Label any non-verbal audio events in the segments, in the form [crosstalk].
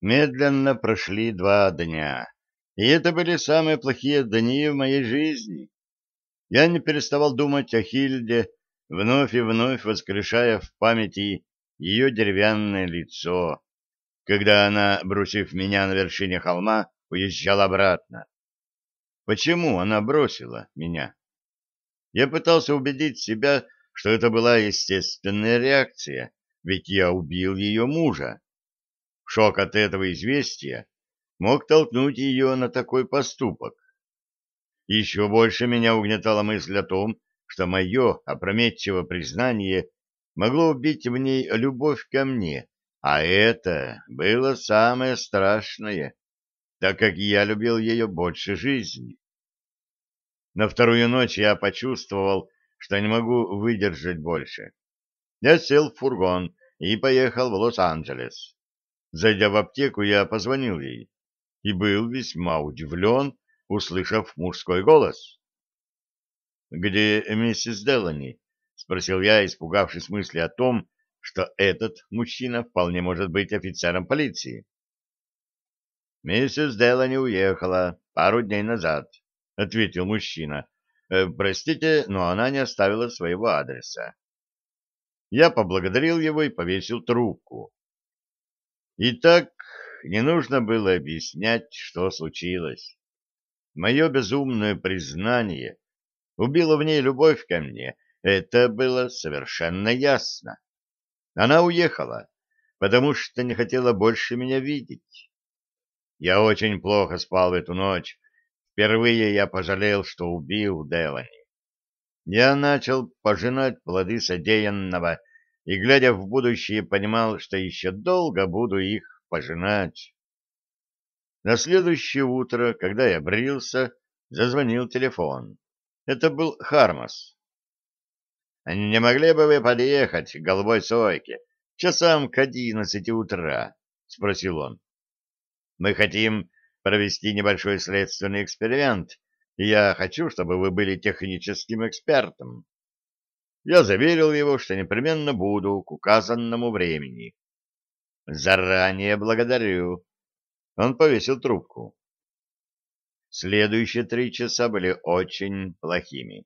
Медленно прошли два дня, и это были самые плохие дни в моей жизни. Я не переставал думать о Хильде, вновь и вновь воскрешая в памяти ее деревянное лицо, когда она, бросив меня на вершине холма, уезжала обратно. Почему она бросила меня? Я пытался убедить себя, что это была естественная реакция, ведь я убил ее мужа. Шок от этого известия мог толкнуть ее на такой поступок. Еще больше меня угнетала мысль о том, что мое опрометчивое признание могло убить в ней любовь ко мне, а это было самое страшное, так как я любил ее больше жизни. На вторую ночь я почувствовал, что не могу выдержать больше. Я сел в фургон и поехал в Лос-Анджелес. Зайдя в аптеку, я позвонил ей и был весьма удивлен, услышав мужской голос. «Где миссис Делани?» — спросил я, испугавшись мысли о том, что этот мужчина вполне может быть офицером полиции. «Миссис Делани уехала пару дней назад», — ответил мужчина. «Э, «Простите, но она не оставила своего адреса». Я поблагодарил его и повесил трубку. И так не нужно было объяснять, что случилось. Мое безумное признание убило в ней любовь ко мне. Это было совершенно ясно. Она уехала, потому что не хотела больше меня видеть. Я очень плохо спал в эту ночь. Впервые я пожалел, что убил Делани. Я начал пожинать плоды содеянного и, глядя в будущее, понимал, что еще долго буду их пожинать. На следующее утро, когда я брился, зазвонил телефон. Это был Хармас. «Не могли бы вы подъехать к голубой сойке часам к одиннадцати утра?» — спросил он. «Мы хотим провести небольшой следственный эксперимент, и я хочу, чтобы вы были техническим экспертом. Я заверил его, что непременно буду к указанному времени. Заранее благодарю. Он повесил трубку. Следующие три часа были очень плохими.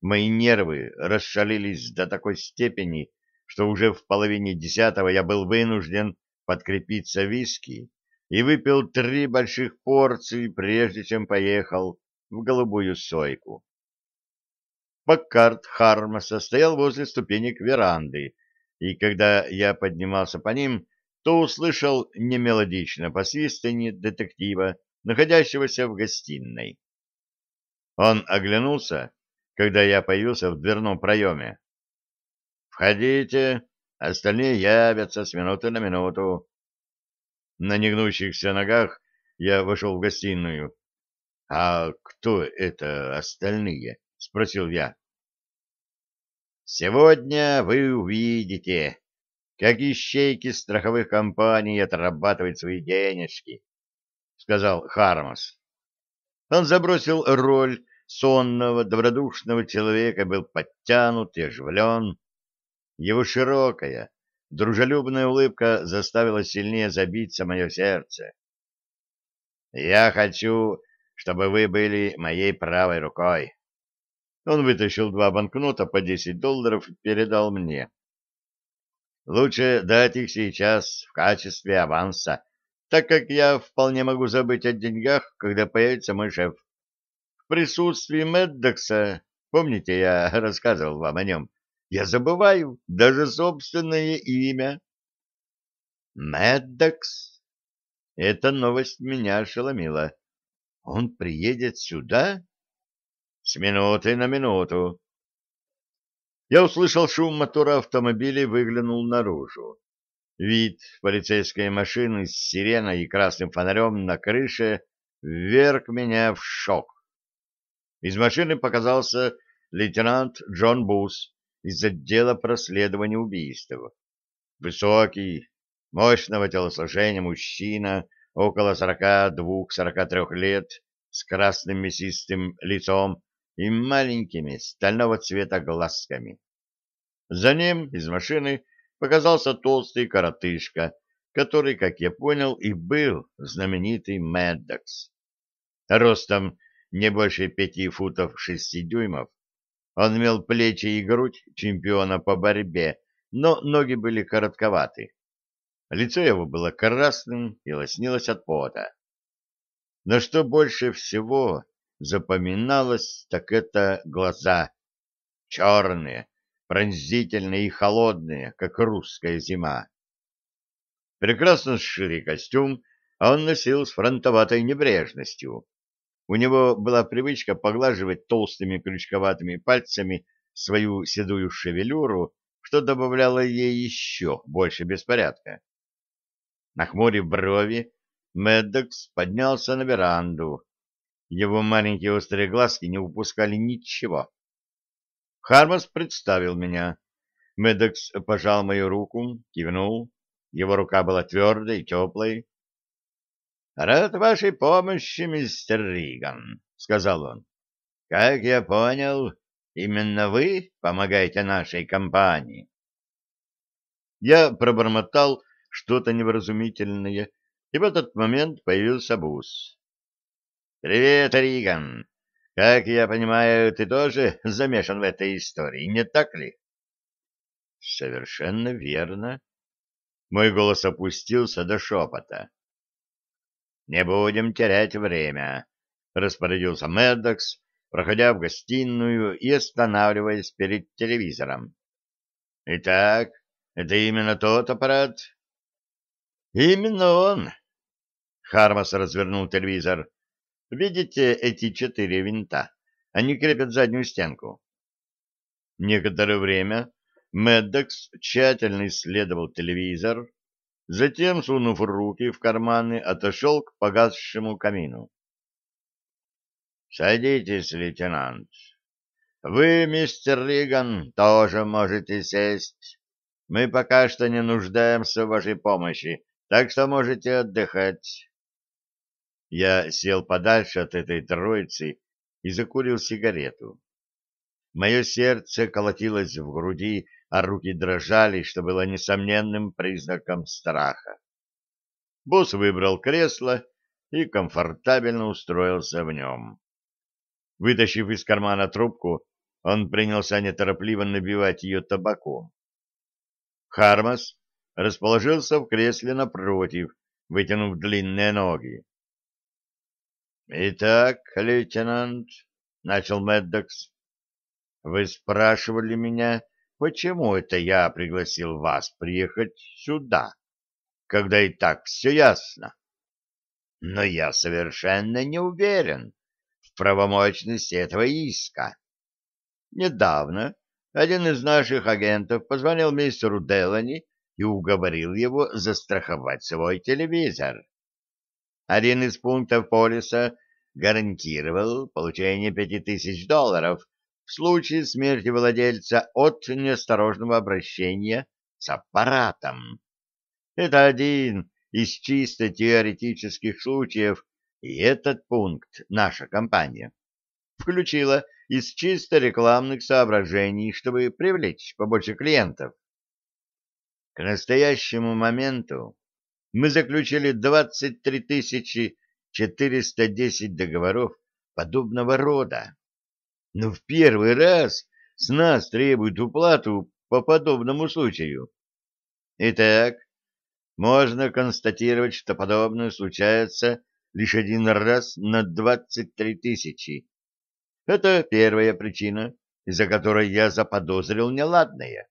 Мои нервы расшалились до такой степени, что уже в половине десятого я был вынужден подкрепиться виски и выпил три больших порции, прежде чем поехал в голубую сойку. Паккарт Хармаса стоял возле ступенек веранды, и когда я поднимался по ним, то услышал немелодичное посвистывание детектива, находящегося в гостиной. Он оглянулся, когда я появился в дверном проеме. «Входите, остальные явятся с минуты на минуту». На негнущихся ногах я вошел в гостиную. «А кто это остальные?» — спросил я. «Сегодня вы увидите, как ищейки страховых компаний отрабатывают свои денежки», — сказал Хармас. Он забросил роль сонного, добродушного человека, был подтянут и оживлен. Его широкая, дружелюбная улыбка заставила сильнее забиться мое сердце. «Я хочу, чтобы вы были моей правой рукой. Он вытащил два банкнота по 10 долларов и передал мне. Лучше дать их сейчас в качестве аванса, так как я вполне могу забыть о деньгах, когда появится мой шеф. В присутствии Меддокса, помните, я [laughs] рассказывал вам о нем, я забываю даже собственное имя. Меддокс? Эта новость меня ошеломила. Он приедет сюда? С минуты на минуту. Я услышал шум мотора автомобиля и выглянул наружу. Вид полицейской машины с сиреной и красным фонарем на крыше вверг меня в шок. Из машины показался лейтенант Джон Бус из отдела проследования убийств. Высокий, мощного телосложения мужчина, около сорока двух-сорока трех лет, с красным мясистым лицом и маленькими стального цвета глазками. За ним из машины показался толстый коротышка который, как я понял, и был знаменитый Мэддокс. Ростом не больше пяти футов шести дюймов, он имел плечи и грудь чемпиона по борьбе, но ноги были коротковаты. Лицо его было красным и лоснилось от пота. Но что больше всего запоминалось, так это глаза. Черные, пронзительные и холодные, как русская зима. Прекрасно сшитый костюм он носил с фронтоватой небрежностью. У него была привычка поглаживать толстыми крючковатыми пальцами свою седую шевелюру, что добавляло ей еще больше беспорядка. Нахмурив брови, Меддокс поднялся на веранду. Его маленькие острые глазки не упускали ничего. Хармас представил меня. Медекс пожал мою руку, кивнул. Его рука была твердой и теплой. — Рад вашей помощи, мистер Риган, — сказал он. — Как я понял, именно вы помогаете нашей компании. Я пробормотал что-то невразумительное, и в этот момент появился Бус. — Привет, Риган. Как я понимаю, ты тоже замешан в этой истории, не так ли? Совершенно верно. Мой голос опустился до шепота. Не будем терять время, распорядился Меддокс, проходя в гостиную и останавливаясь перед телевизором. Итак, это именно тот аппарат? Именно он. Хармас развернул телевизор. Видите эти четыре винта? Они крепят заднюю стенку. Некоторое время Меддокс тщательно исследовал телевизор, затем, сунув руки в карманы, отошел к погасшему камину. «Садитесь, лейтенант. Вы, мистер Риган, тоже можете сесть. Мы пока что не нуждаемся в вашей помощи, так что можете отдыхать». Я сел подальше от этой троицы и закурил сигарету. Мое сердце колотилось в груди, а руки дрожали, что было несомненным признаком страха. Босс выбрал кресло и комфортабельно устроился в нем. Вытащив из кармана трубку, он принялся неторопливо набивать ее табаком. Хармас расположился в кресле напротив, вытянув длинные ноги. «Итак, лейтенант», — начал Мэддокс, — «вы спрашивали меня, почему это я пригласил вас приехать сюда, когда и так все ясно. Но я совершенно не уверен в правомочности этого иска. Недавно один из наших агентов позвонил мистеру Делани и уговорил его застраховать свой телевизор. Один из пунктов полиса гарантировал получение пяти тысяч долларов в случае смерти владельца от неосторожного обращения с аппаратом. Это один из чисто теоретических случаев, и этот пункт наша компания включила из чисто рекламных соображений, чтобы привлечь побольше клиентов. К настоящему моменту мы заключили 23 тысячи 410 договоров подобного рода. Но в первый раз с нас требуют уплату по подобному случаю. Итак, можно констатировать, что подобное случается лишь один раз на 23 тысячи. Это первая причина, из-за которой я заподозрил неладное.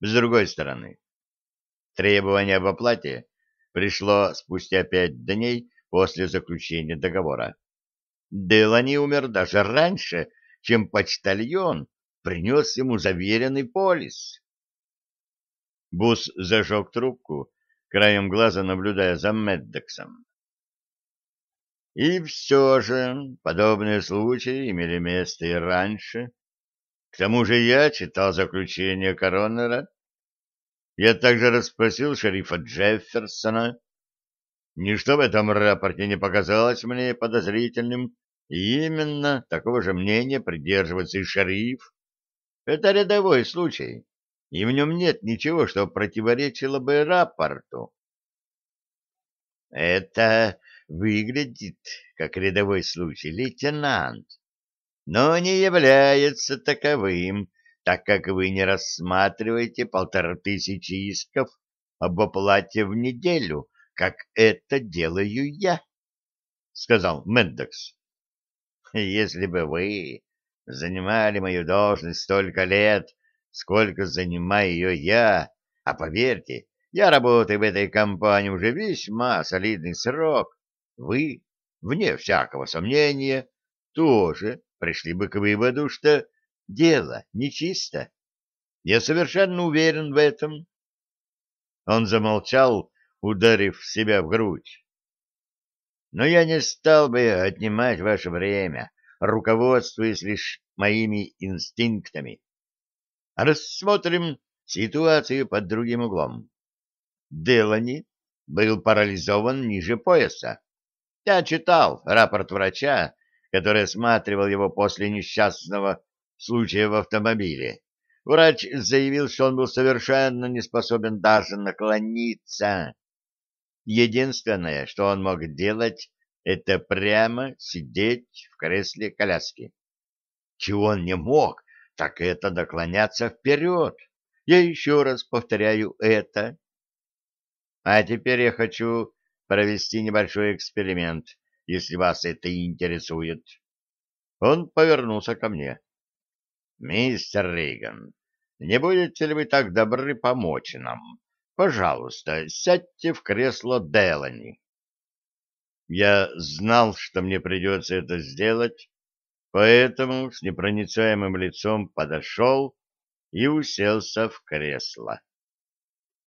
С другой стороны, требование об оплате пришло спустя пять дней после заключения договора. Делани умер даже раньше, чем почтальон принес ему заверенный полис. Бус зажег трубку, краем глаза наблюдая за Меддексом. И все же подобные случаи имели место и раньше. К тому же я читал заключение коронера я также расспросил шерифа Джефферсона. Ничто в этом рапорте не показалось мне подозрительным, и именно такого же мнения придерживается и шериф. Это рядовой случай. и в нем нет ничего, что противоречило бы рапорту. Это выглядит как рядовой случай, лейтенант, но не является таковым, так как вы не рассматриваете полторы тысячи исков об оплате в неделю, как это делаю я, — сказал Мендекс. — Если бы вы занимали мою должность столько лет, сколько занимаю ее я, а поверьте, я работаю в этой компании уже весьма солидный срок. Вы, вне всякого сомнения, тоже пришли бы к выводу, что дело нечисто. Я совершенно уверен в этом. Он замолчал, ударив себя в грудь. Но я не стал бы отнимать ваше время, руководствуясь лишь моими инстинктами. Рассмотрим ситуацию под другим углом. Делани был парализован ниже пояса. Я читал рапорт врача, который осматривал его после несчастного случая в автомобиле. Врач заявил, что он был совершенно не способен даже наклониться. Единственное, что он мог делать, это прямо сидеть в кресле коляски. Чего он не мог, так это наклоняться вперед. Я еще раз повторяю это. А теперь я хочу провести небольшой эксперимент, если вас это интересует. Он повернулся ко мне. Мистер Риган, не будете ли вы так добры помочь нам? Пожалуйста, сядьте в кресло Делани. Я знал, что мне придется это сделать, поэтому с непроницаемым лицом подошел и уселся в кресло.